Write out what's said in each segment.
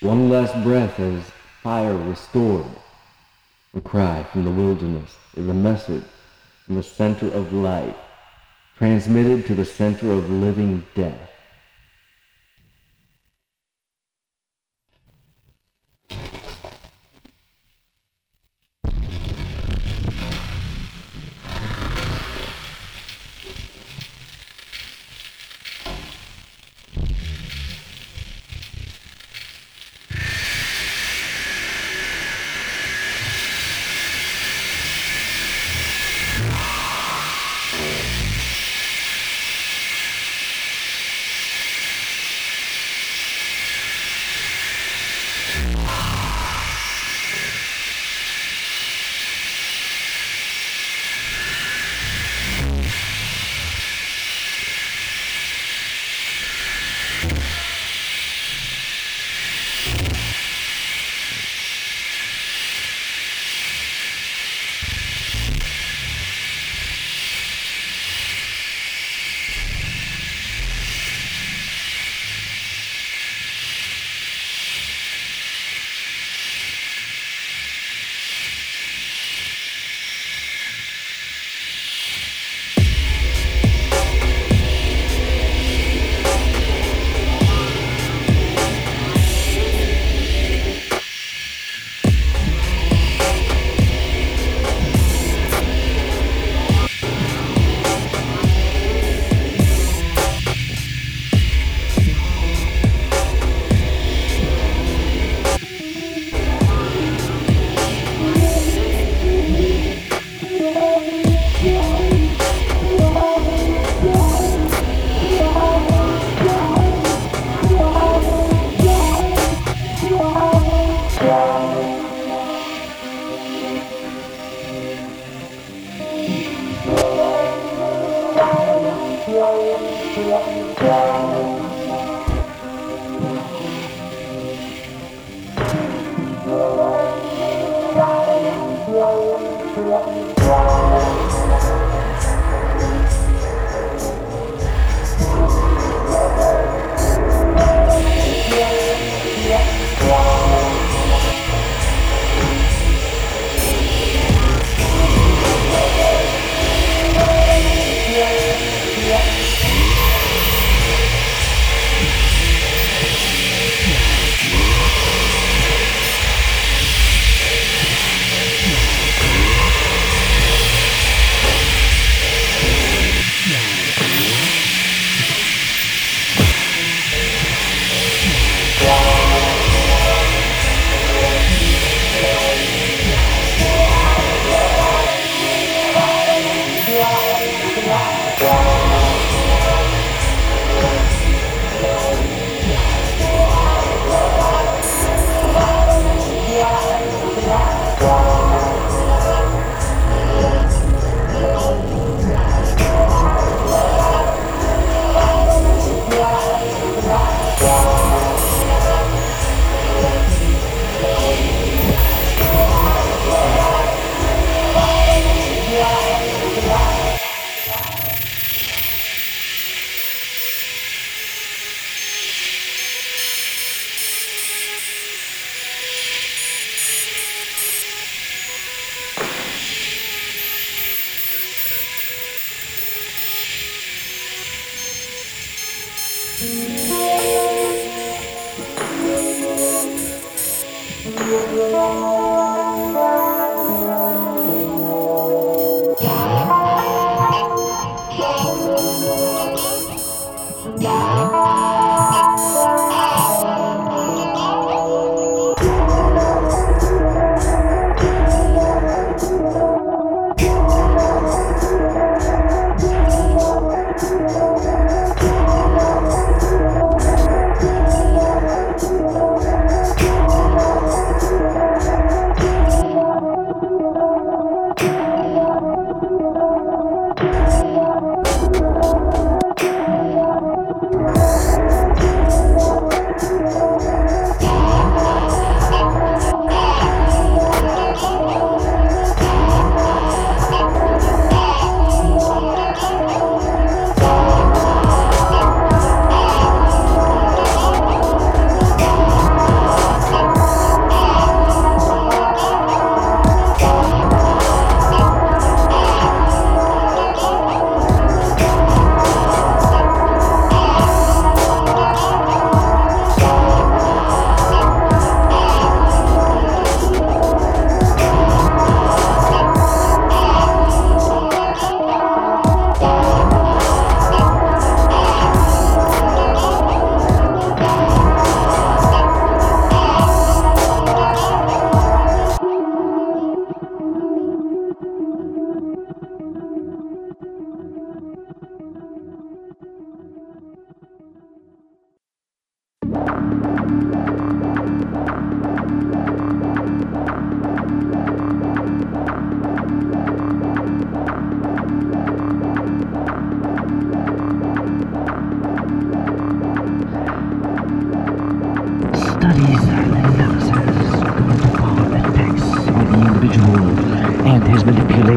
One last breath as fire restored. A cry from the wilderness is a message from the center of life, transmitted to the center of living death.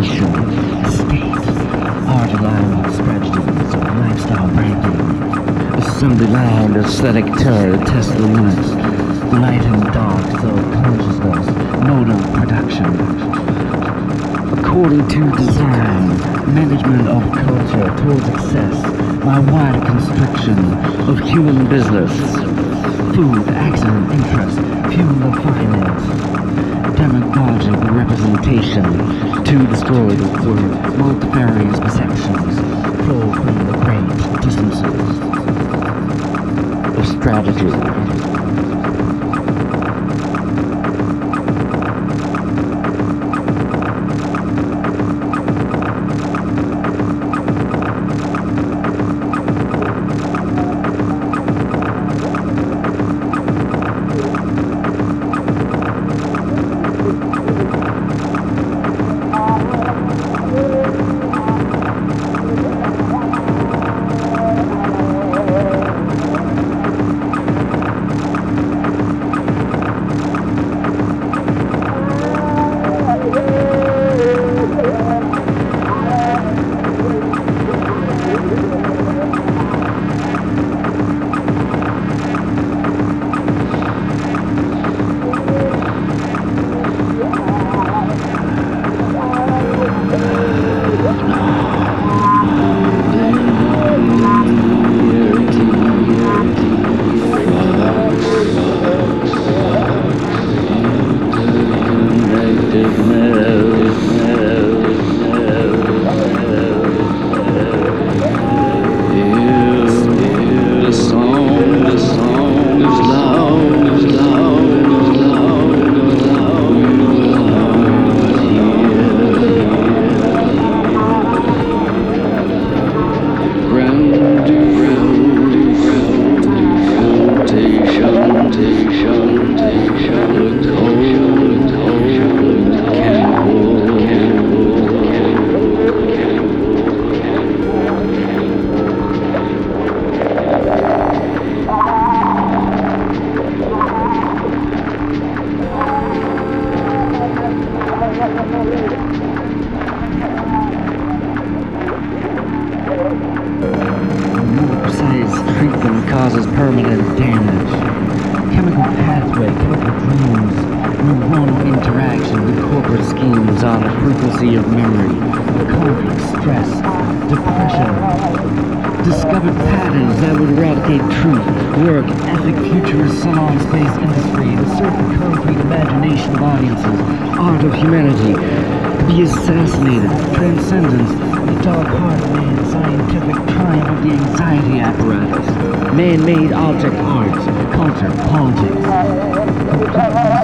Nutrition, Speed, Hard Lifestyle Breaking, Assembly Aesthetic Terror, Test the Limits, Light and Dark, Self-Consciousness, Nodal Production. According to design, management of culture towards excess, my wide construction of human business, food, accident, interest, fuel of finance, demagogic representation to destroy the word, multifarious perceptions, flow from the great distances of strategy. Precise treatment causes permanent damage. Chemical pathway, chemical dreams, neuronal interaction with corporate schemes on the frequency of memory, conflict, stress, depression. Discovered patterns that would eradicate truth, work, ethic, futurist, salon space industry, the certain imagination of audiences, art of humanity, be assassinated, transcendence, the dark heart man, scientific triumph of the anxiety apparatus, man-made object arts, culture, politics,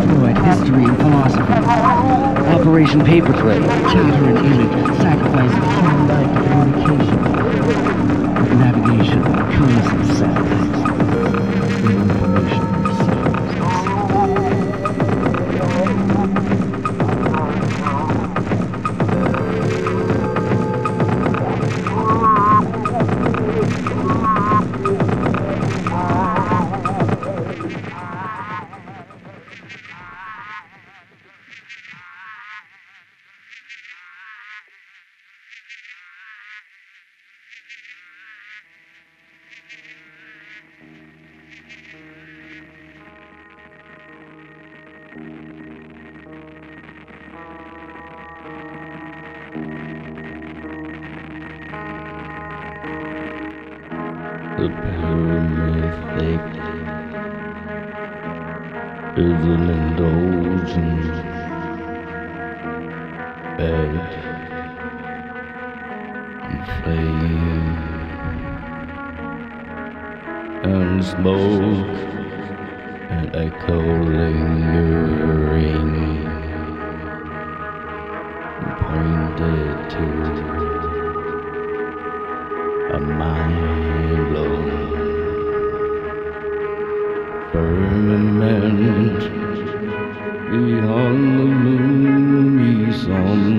destroyed history and philosophy, Operation Paperclip, chatter and image, sacrifice of human life communication, is an indulgent bed and flame and smoke and echo lingering pointed to a mind blown firmament beyond the gloomy sun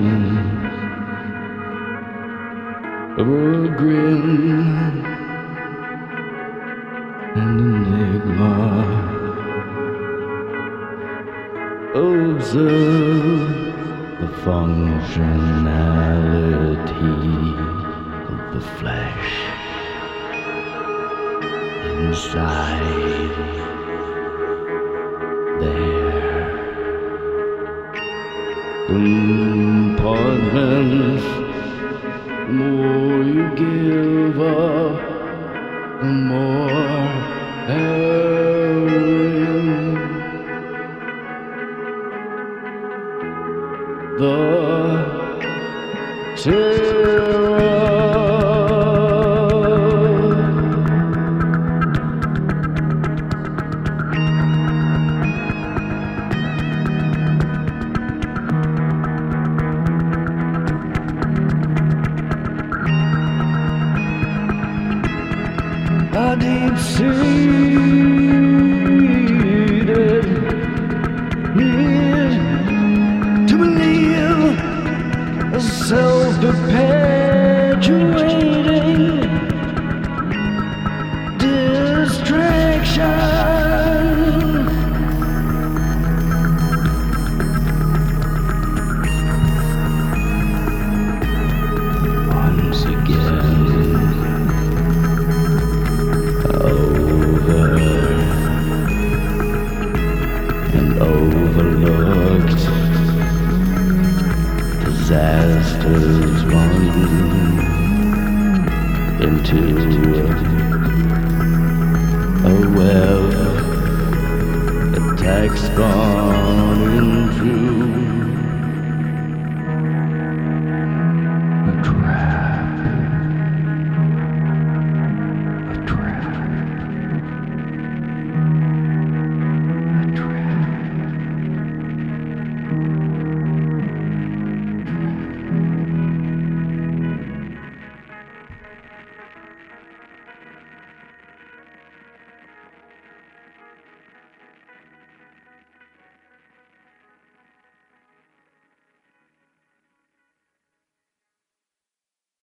of a grin and enigma observe the functionality of the flesh. inside there. Compartments, more you give a self perpetuating distraction. Once again over and overlooked disasters one into a well, attacks gone into.